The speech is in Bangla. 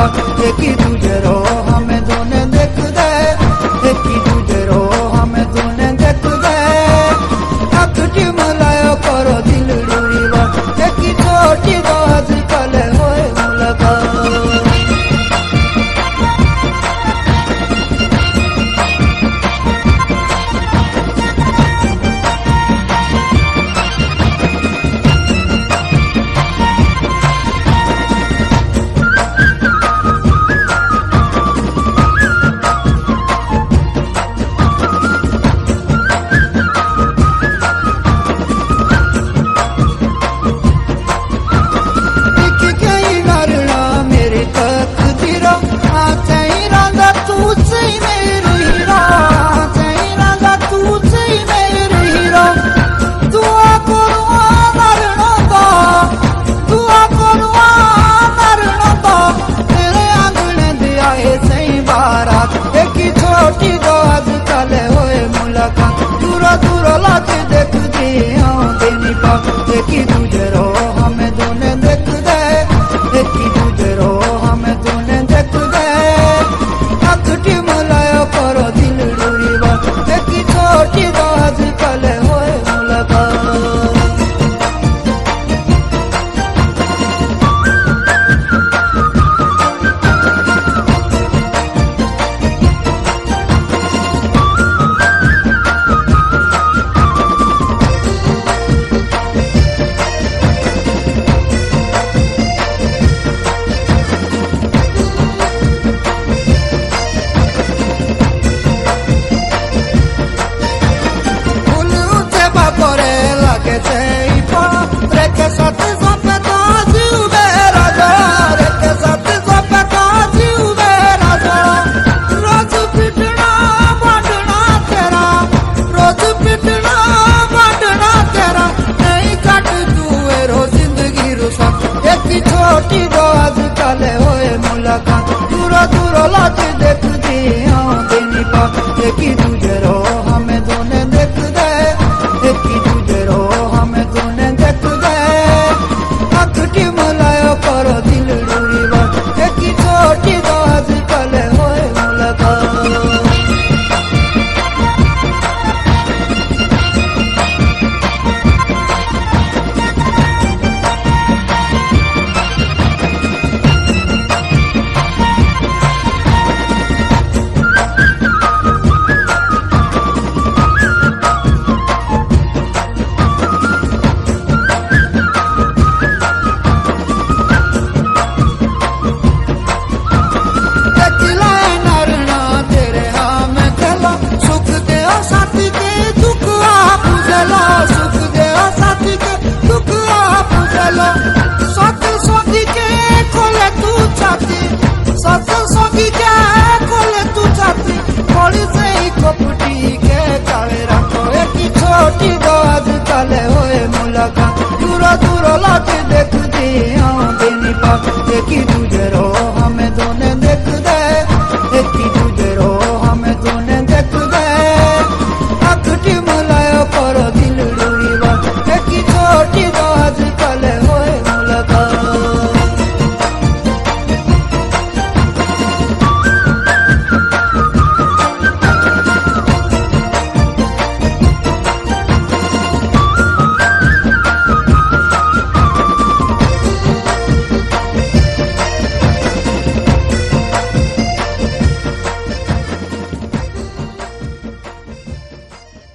God. মহারাজ একই ছোটি রাজ কালে হয়ে মুলাকাত। দূর দূর লাচে দেখুছি দিন পাক। একই دور دور جيڪي رهو ਢੋਲਾ ਤੇ ਦੇਖਦੀ ਆਉਂਦੇ ਨਹੀਂ ਪੱਕ ਤੇ ਕੀ ਗੁਜਰੋ